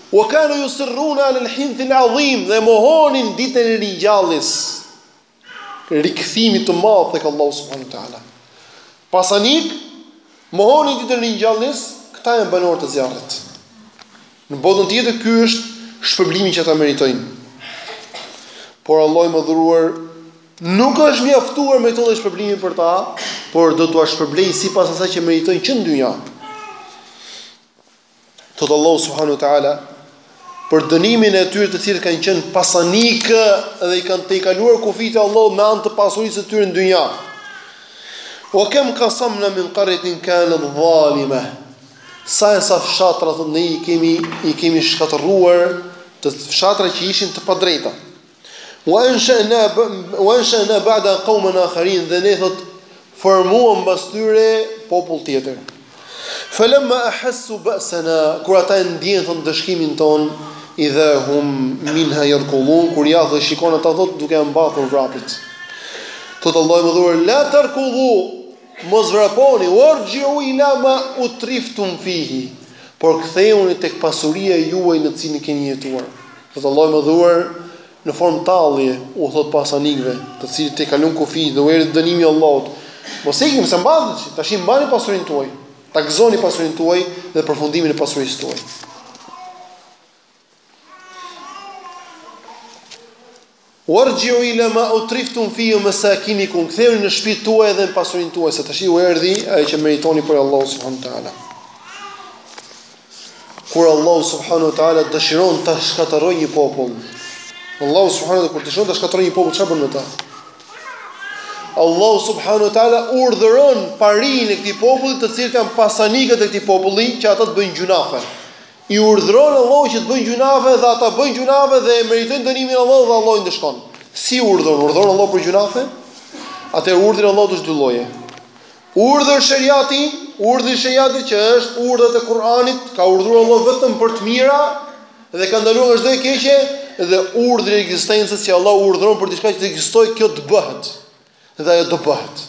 Wa kanu yusirruna ala al-hinth al-azim, dhe mohonin ditën e ringjalljes. Rikthimin e madh tek Allahu subhanahu wa taala. Pasanikë mohonin ditën e ringjalljes, këta janë banorë të zjarrit. Në botën tjetër ky është shpërblimi që ata meritojnë. Por Allahu i Madhëruar nuk është mjaftuar me këtë lloj shpërblimi për ta, por do t'ua shpërblejë sipas asaj që meritojnë që në dynja. Thotë Allahu subhanahu wa taala për dënimin e tyre të cilët kanë qenë pasanikë dhe i kanë tejkaluar kufijtë e Allahut me anë të pasurisë së tyre në dynja. Wa kam qasamna min qaryatin kanat zalima Sa e sa fshatra thotë ne i kemi i kemi shkatërruar ato fshatra që ishin të padrejta. Wa ansha'na wa ansha'na ba'da qauman akharin dhe ne thotë formuam mbas tyre popull tjetër. Falamma ahassu ba'sana kur ata e ndjenë thotë ndëshkimin tonë idha hum minha yarkudun kur ja ti shikon ata thotë duke e mbathur vrapit. Thotë Allahu i Madhëruar la tarkudu Mos vraponi, wa irji'u ila ma utriftum fihi, por kthehuni tek pasuria e juaj në të cilën keni jetuar. Dhe Allahu i Madhëruar në formë tallje u thotë pasanikëve, të cilët tejkaluan kufijtë dhe u erdhi dënimi i Allahut, Mos ikni, mos ia mbathni, tashi mbani pasurinë tuaj, ta gëzoni pasurinë tuaj dhe përfundimin e pasurisë tuaj. Warji'u ila ma utriftum fi masakinikum, kthehuni në shtëpitë tuaja dhe në pasurinë tuaj, se tash u erdhi ajo që meritoni prej Allahut subhanahu wa taala. Kur Allahu subhanahu wa taala dëshiron ta shkatërrojë një popull, Allahu subhanahu wa taala kur dëshiron ta shkatërrojë një popull, çfarë bën me ta? Allahu subhanahu wa taala urdhëron parinë e këtij populli, të cilët janë pasanikët e këtij populli, që ata të bëjnë gjunafe. I urdhëron Allahu që të bëjnë gjunafe dhe ata bëjnë gjunafe dhe e meritojnë dënimin e Allahut dhe Allahu i ndëshkon. Si urdhëron? Urdhëron Allahu për gjunafe? Atëherë urdhri i Allahut është dy lloje. Urdhër shariati, urdhri i shariatit që është urdhrat e Kur'anit, ka urdhëruar Allahu vetëm për të mira dhe ka ndaluar nga çdo e keqe dhe urdhri i ekzistencës që Allahu urdhëron për diçka që të ekzistojë, kjo të bëhet. Dhe ajo do bëhet.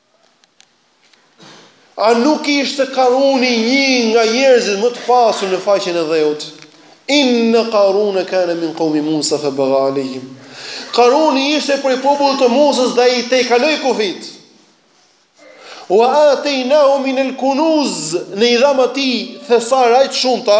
A nuk ishte Karuni një nga njerëzit më të pasur në faqen e dheut? Inna Qaruna kana min qawmi Musa fa bagha alehim. Karuni ishte prej popullit të Musës dhe ai i tejkaloi kufijt. Wa ataynahu min al-kunuz, ne i dhamë atij thesar aq të shumta,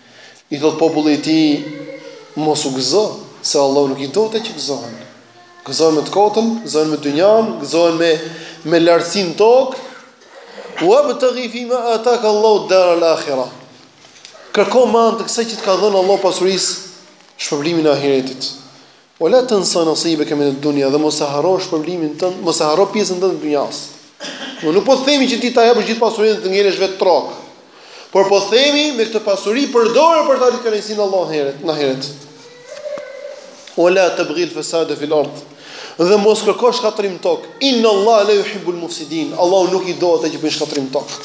I thotë populli i tij, Mos u gëzo, se Allahu nuk i do ata që gëzohen. Gëzohen me të kotën, gëzohen me dynjan, gëzohen me me lartësi në tokë. Wabtaghi fi ma ataka Allahu dar al akhira. Kërko me anë të kësaj që të ka dhënë Allahu pasurisë, shpërblimin e ahiretit. Wa la tensa nasibeke min ad-dunya, dhe mos e harro shpërblimin tënd, mos e harro pjesën tënde të dunjas. Ne nuk po të themi që ti ta japësh gjithë pasurinë dhe të ngelesh vetë trok. Por po themi me këtë pasuri përdore për të arritur kënaqësinë e Allahut ahiret, në ahiret. Wa la tabghil fasada fil ard. Dhe mos kërko shkatrim në tokë. Inna Allah la yuhibbul mufsidin. Allahu nuk i do ata që bëjnë shkatrim në tokë.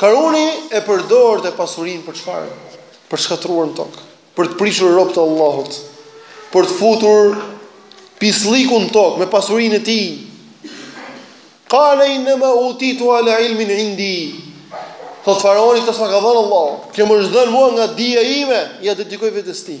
Karuni e përdorte pasurinë për çfarë? Për shkatruar në tokë. Për të prishur robët e Allahut, për të futur pisllikun në tokë me pasurinë e tij. Qala innama utitu ala ilmin indi. Thot faraoni këtë s'ma ka dhënë Allah. Kjo më është dhënë mua nga dija ime, ia dedikoi vetes tij.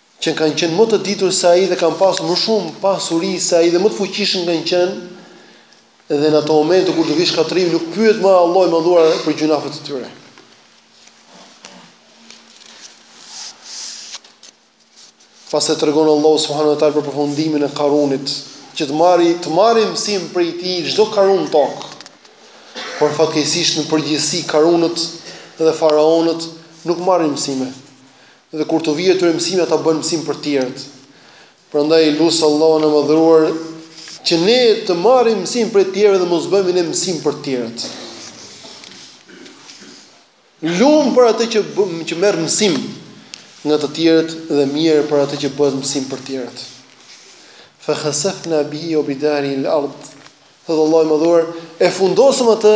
që kanë qenë më të ditur se ai dhe kanë pasur më shumë pasuri se ai dhe më të fuqishëm kanë qenë, dhe në ato momente kur do vijë shkatrimi nuk pyet më Allahu i Madhëruar për gjunafet e tyre. Pastaj tregon Allahu subhanahu wa taala për përfundimin e Karunit, që të marrë të marrë mësim prej tij çdo Karun në tokë. Por fatkeqësisht në përgjithësi Karunët dhe faraonët nuk marrin mësime. Dhe kur t'u vijë atyre mësimi ata bëhen mësim për të tjerët. Prandaj lus Allahun e Madhëruar që ne të marrim mësim prej të tjerëve dhe mos bëhemi ne mësim për të tjerët. Lum për atë që që merr mësim nga të tjerët dhe mjerë për atë që bëhet mësim për të tjerët. Fa khasafna bihi wa bidari al-ard. Thotë Allahu i Madhëruar, E fundosëm atë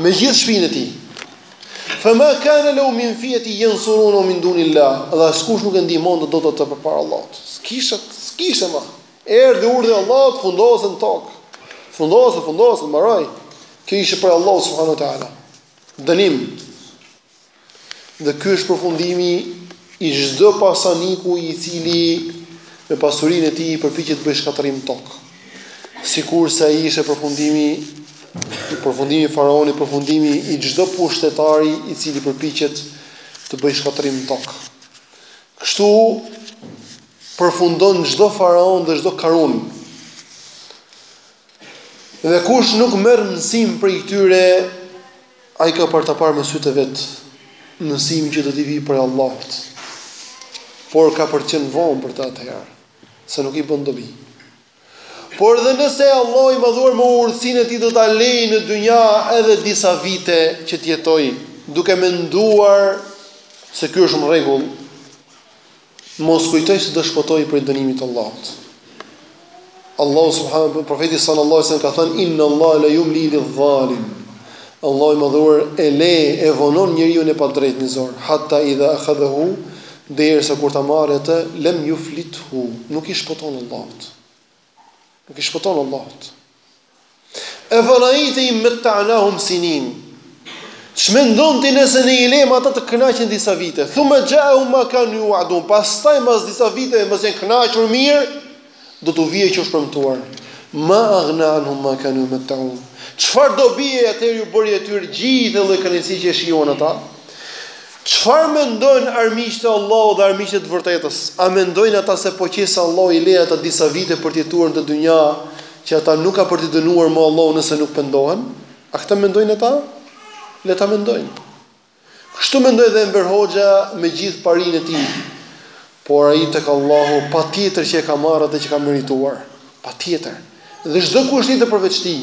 me gjithë shpinë e tij. Fa ma kana lahu min fi'atin yansurunahu min dunillah. Dhe askush nuk e ndihmonte dot atë përpara Allahut. S'kishte, s'kishte më. Erdhi urdhri i Allahut, fundose n'tokë. Fundose, fundose, mbaroi. Kjo ishte prej Allahut subhanahu wa taala. Dënim. Dhe ky është përfundimi i çdo pasaniku i cili me pasurinë e tij përpiqet të bëjë shkatërrim n'tokë. Sikurse ai ishte përfundimi përfundimi i faraonit, përfundimi i çdo pushtetari i cili përpiqet të bëjë shkatërrim n'tokë. Kështu përfundon çdo faraon dhe çdo karun. Dhe kush nuk merr mësim prej tyre, Ai ka për ta parë me sytë e vet mësimin që do t'i vijë prej Allahut, por ka për të qenë vonë për të atëherë, se nuk i bën dobi. Por dhe nëse Allahu i Madhëruar me urtësinë e Tij do ta lejë në dynja edhe disa vite që të jetojë, duke menduar se ky është në rregull, Mos kujtojë se do shpëtojë prej dënimit të Allahut. Allahu subhanahu profeti sallallahu alaihi wasallam ka thënë inna Allah la yumli lidh-dhalim. Allahu i madhëruar e le e vonon njeriun e padrejtë në zor, hatta idha akhadhahu derisa kur ta marrë atë lem yuflithu, nuk i shpëton Allahut. Nuk i shpëton Allahut. Eferaejte in metta'nahum sinin. Ç'mendon ti nëse ne i lëmë ata të kënaqen disa vite. Thumme xhaehum ma kanu juadun. Pastaj mas disa vite, masi janë kënaqur mirë, do t'u vijë ajo që u është premtuar. Ma agna anhum ma kanu jumetteun. Çfarë dobie atëherë ju bëri atyre gjithë ajo kënaqësi që e shijuan ata? Çfarë mendojnë armiqtë e Allahut dhe armiqtë e të vërtetës? A mendojnë ata se po qe se Allahu i le ata disa vite për të jetuar në këtë dynja, që ata nuk ka për t'i dënuar më Allahu nëse nuk pendohen? A këtë mendojnë ata? Le ta mendojnë. Kështu mendoi dhe Enver Hoxha me gjithë parinë e tij. Por ai tek Allahu patjetër që e ka marrë atë që ka merituar. Patjetër. Dhe çdokush tjetër përveç tij.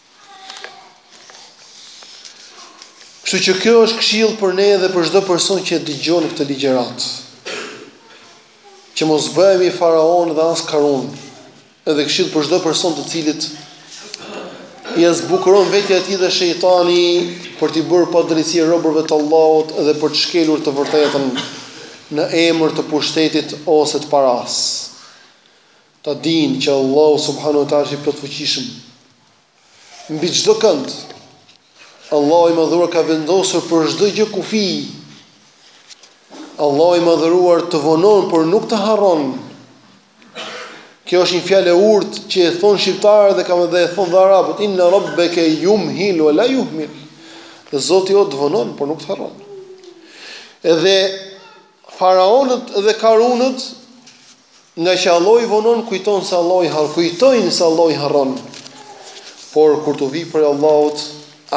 Kështu që kjo është këshillë për ne dhe për çdo person që e dëgjon këtë ligjëratë. Që mos bëhemi faraon dhe as karun. Edhe këshillë për çdo person të cilit ia zbukuron vetja e tij dhe shejtani për t'i bërë padrejtësi robërve të Allahut dhe për të shkelur të vërtetën në emër të pushtetit ose të parasë. Ta dinë që Allahu subhanahu wa taala është i plotfuqishëm mbi çdo kënd. Allahu i Madhëruar ka vendosur për çdo gjë kufi. Allahu i Madhëruar të vonon, por nuk të harron. Kjo është një fjalë e urtë që e thonë shqiptarët dhe kanë dhe e thonë dhe arabët, inna rabbaka yumhil wa la yuhmil. Dhe Zoti jot të vonon, por nuk të harron. Edhe faraonët dhe karunët Ngaqë Allahu i vonon kujtojnë se Allahu i harron kujtojnë se Allahu i harron por kur t'u vijë prej Allahut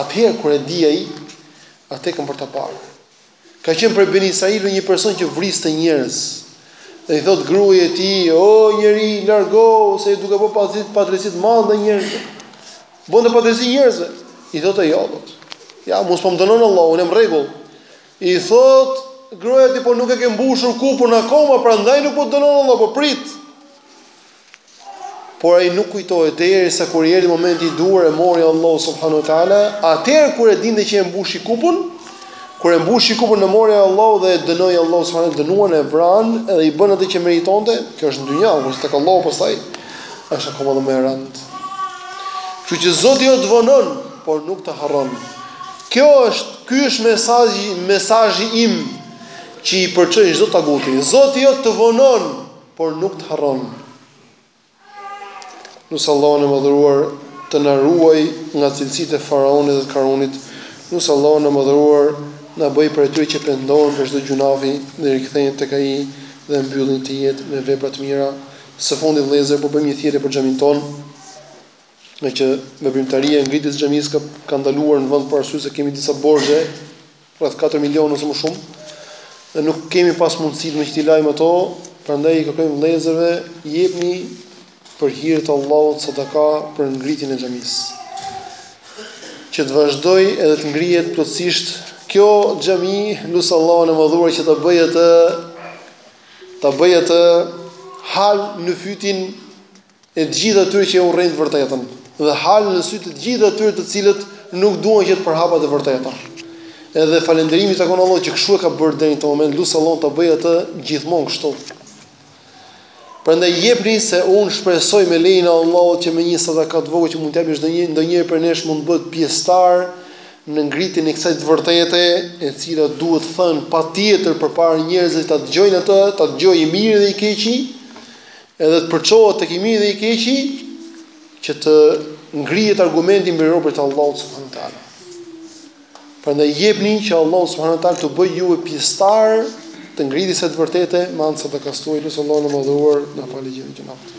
atëherë kur e di ai atë kanë për ta parë ka qenë prej Beni Israilëve një person që vriste njerëz dhe i thotë gruaja e tij o njeri largohu se je duke bërë padrejtësi padrejtësi të madhe ndaj njerëzve bënte padrejtësi njerëzve i thotë ai jo ja mos po më dënon Allahu unë jam rregull I thotë, Gruaja ti po nuk e ke mbushur kupën akoma, prandaj nuk po të dënon Allah, po prit. Por ai nuk kujtohet derisa kur i erdhi momenti i duhur e mori Allahu subhanahu wa taala, atëherë kur e dinte që e mbushi kupën, kur e mbushi kupën e mori Allahu dhe e dënoi Allahu subhanahu wa taala dënuan e vranë dhe i bënë atë që meritonte, kjo është në dynja, kurse tek Allahu pastaj është akoma më e rëndë. Kështu që Zoti jot të vonon por nuk të harron. Kjo është, ky është mesazhi, mesazhi im që i përçoj çdo taguti. Zoti jot të vonon, por nuk të harron. Lus Allahun e madhëruar të na ruajë nga cilësitë e faraonit dhe të karunit. Lus Allahun e madhëruar na bëjë prej atyre që pendohen për çdo gjynahi dhe rikthehen tek ai dhe mbyllin këtë jetë me vepra të mira. Së fundi vëllezër po bëjmë një thirrje për xhaminë tonë. Ngaqë veprimtaria e ngritjes së xhamisë ka ka ndaluar në vend për arsye se kemi disa borxhe, rreth katër milionë ose më shumë, dhe nuk kemi pas mundësi më që t'i lajmë ato, prandaj i kërkojmë vëllezërve, jepni për hir të Allahut sadaka për ngritjen e xhamisë. Që të vazhdojë edhe të ngrihet plotësisht kjo xhami, lus Allahun e Madhëruar që ta bëjë atë ta bëjë atë halë në fytin e të gjithë atyre që e urrejnë të vërtetën, dhe halë në sy të gjithë atyre të cilët nuk duan që të përhapet e vërteta. Edhe falënderimi i takon Allahut që kështu e ka bërë deri në këtë moment, lus Allahun ta bëjë atë gjithmonë kështu. Prandaj jepni se unë shpresoj me lejen e Allahut që me një sadaka të vogël që mund të japë secili ndonjëri prej nesh mund të bëhet pjesëtar në ngritjen e kësaj të vërtete, e cila duhet thënë patjetër përpara njerëzve ta dëgjojnë atë, ta dëgjojë i miri dhe i keqi, Edhe të përçohet tek i miri dhe i keqi që të ngrihet argumenti mbi robërit e Allahut subhanuhu teala. Prandaj jepni që Allahu subhanuhu teala t'ju bëjë juve pjesëtar të ngritjes së të vërtetë me anë të sadakës tuaj, lus Allahun e madhëruar të na falë gjithë
gjynahet.